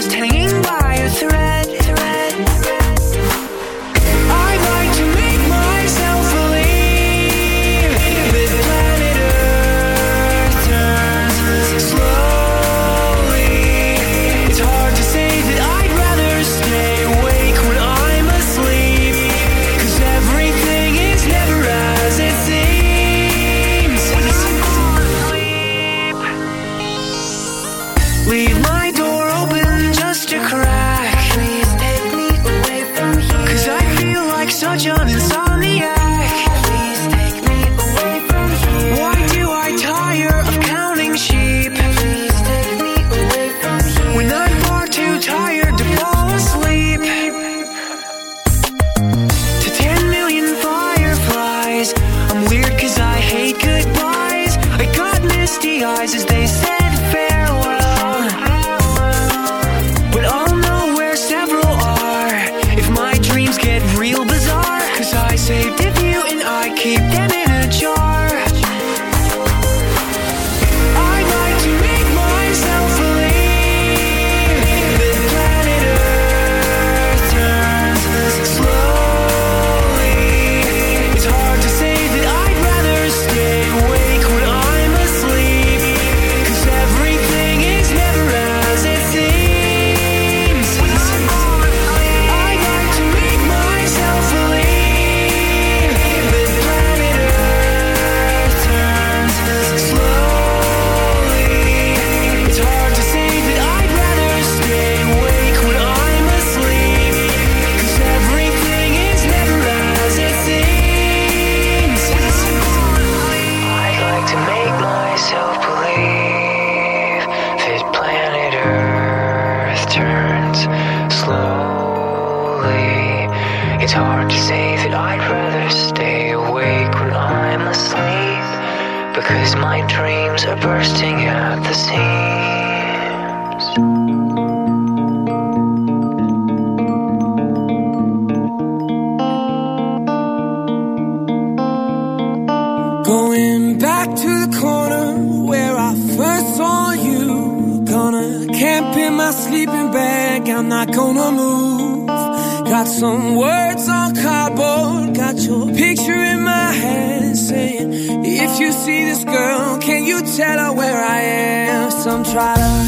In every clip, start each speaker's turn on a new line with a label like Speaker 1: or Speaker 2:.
Speaker 1: just hanging by a thread. bursting
Speaker 2: Tell her where I am. Some try to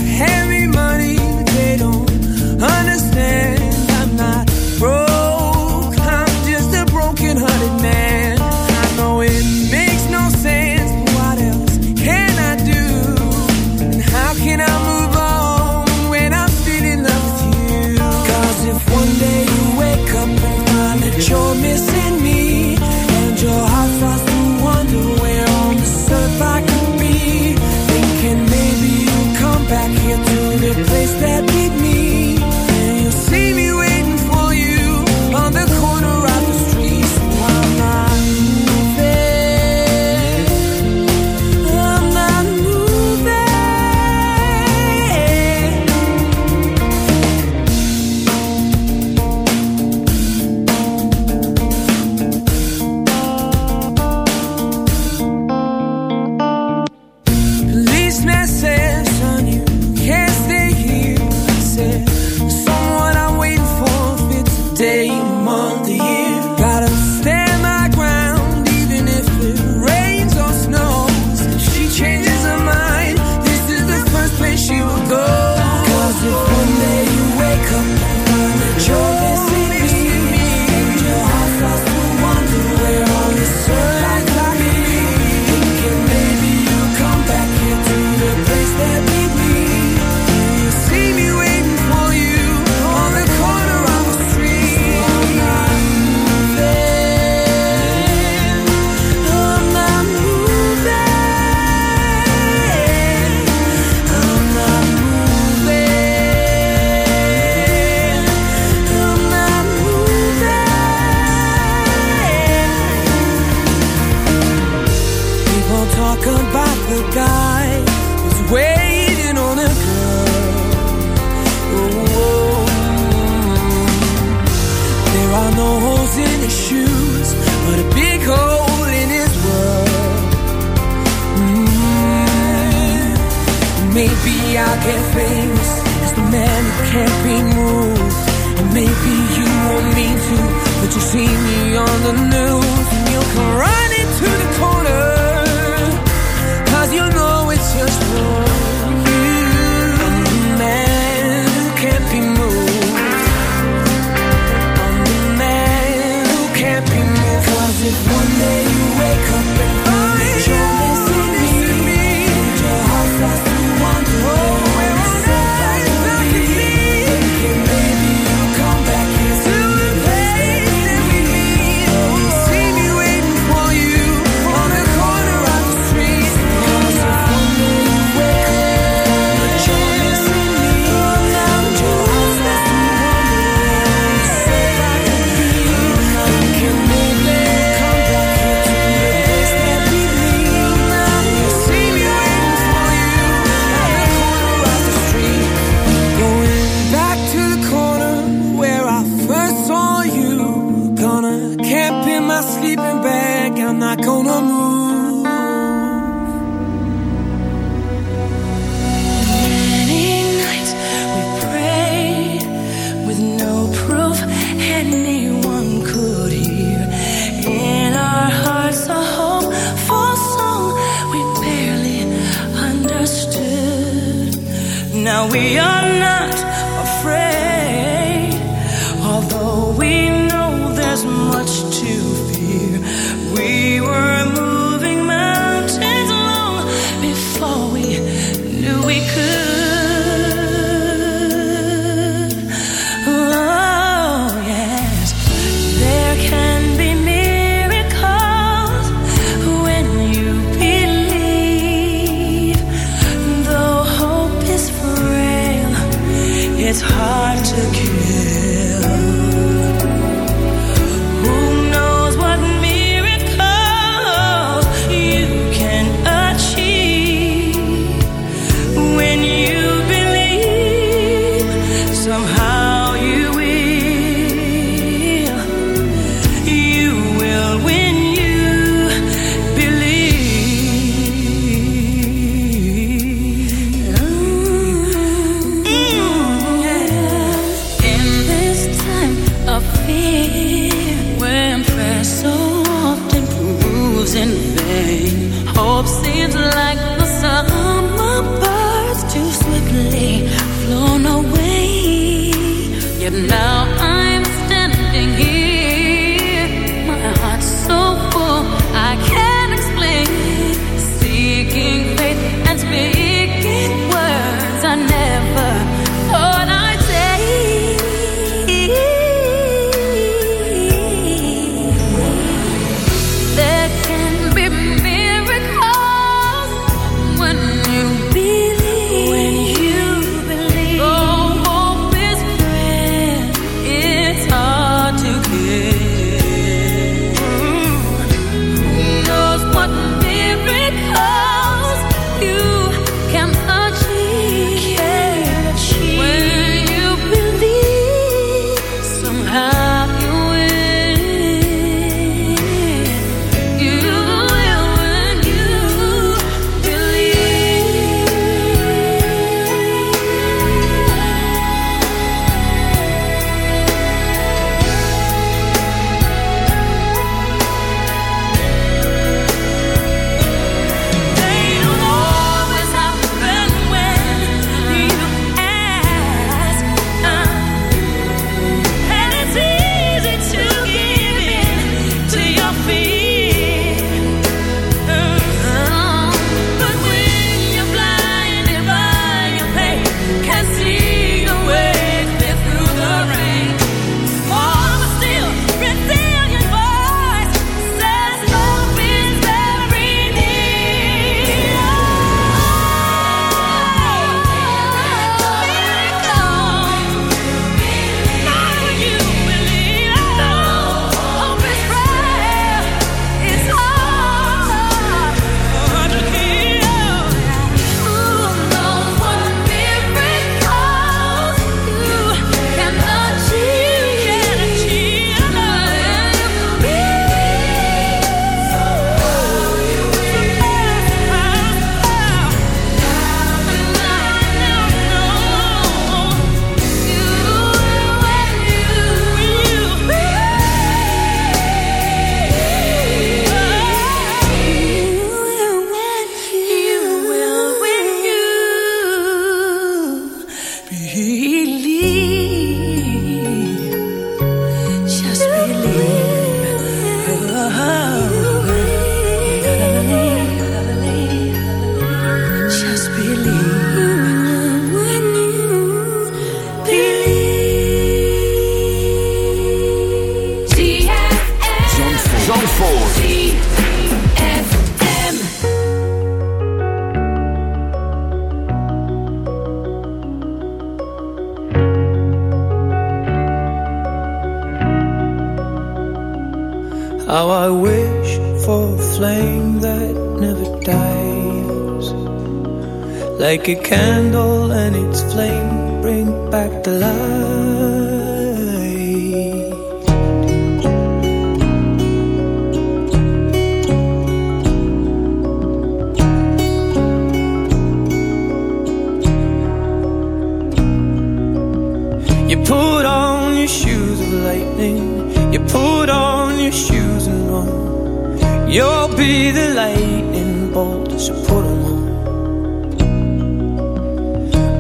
Speaker 2: You put on your shoes of lightning. You put on your shoes and run. You'll be the lightning bolt, so put 'em on.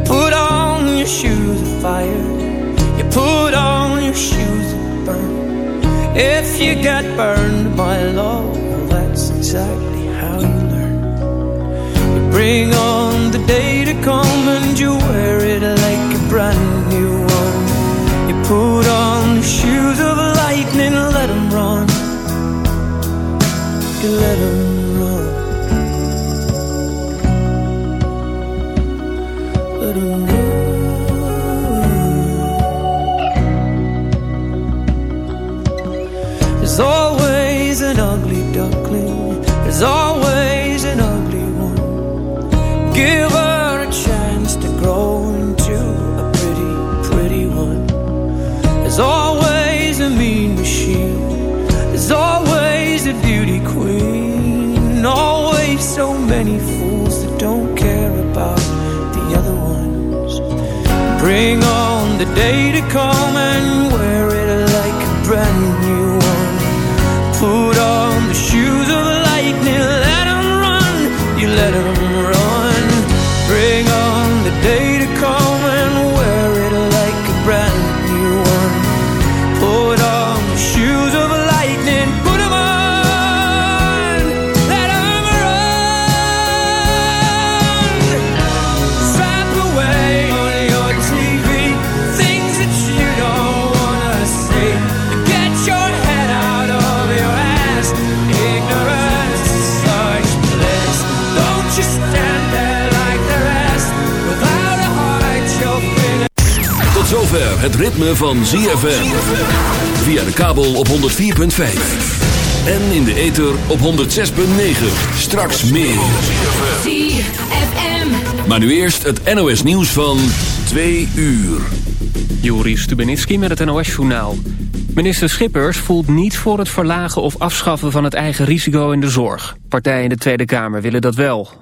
Speaker 2: Put on your shoes of fire. You put on your shoes of burn. If you get burned by love, that's exactly how you learn. You bring on the day to come and you wear it like a brand new and let them run. You let them day to come
Speaker 3: het ritme van ZFM. Via de kabel op 104.5. En in de ether op 106.9. Straks meer.
Speaker 4: ZFM.
Speaker 3: Maar nu eerst het NOS nieuws van 2 uur.
Speaker 5: Juri Stubenitski met het NOS-journaal. Minister Schippers voelt niet voor het verlagen of afschaffen van het eigen risico in de zorg. Partijen in de Tweede Kamer willen dat wel.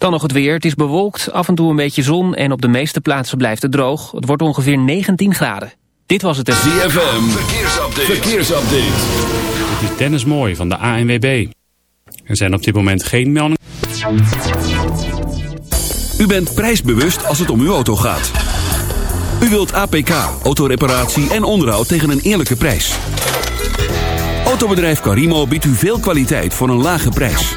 Speaker 5: Dan nog het weer. Het is bewolkt, af en toe een beetje zon en op de meeste plaatsen blijft het droog. Het wordt ongeveer 19 graden. Dit was het.
Speaker 3: ZFM, verkeersupdate. verkeersupdate.
Speaker 6: Dit is Dennis Mooi van de ANWB. Er zijn op dit moment geen meldingen.
Speaker 3: U bent prijsbewust als het om uw auto gaat. U wilt APK, autoreparatie en onderhoud tegen een eerlijke prijs. Autobedrijf Carimo biedt u veel kwaliteit voor een lage prijs.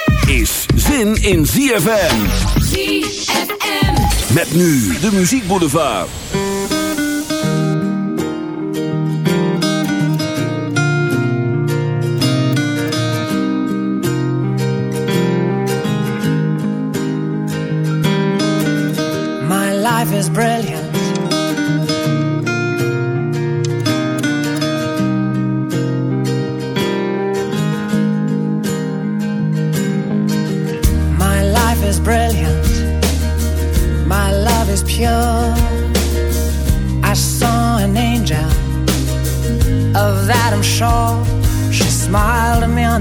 Speaker 3: Is zin in ZFM.
Speaker 7: ZFM.
Speaker 3: Met nu de Muziek Boulevard.
Speaker 1: My life is brilliant.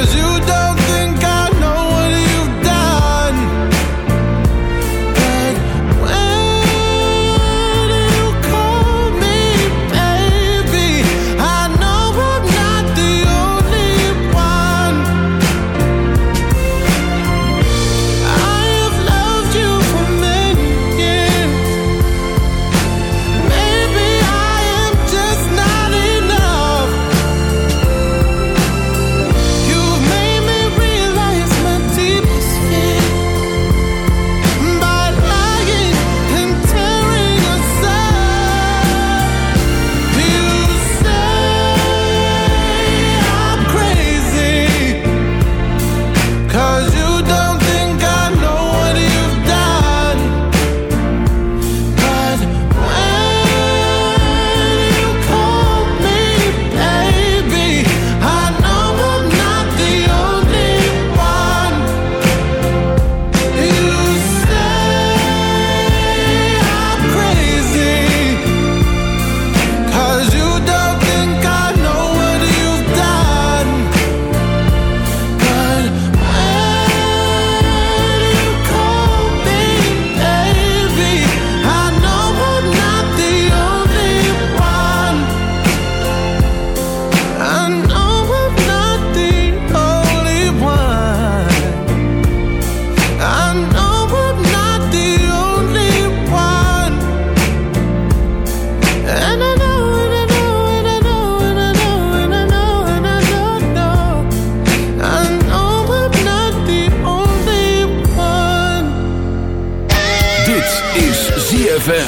Speaker 1: Cause you
Speaker 8: don't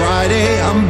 Speaker 9: Friday I'm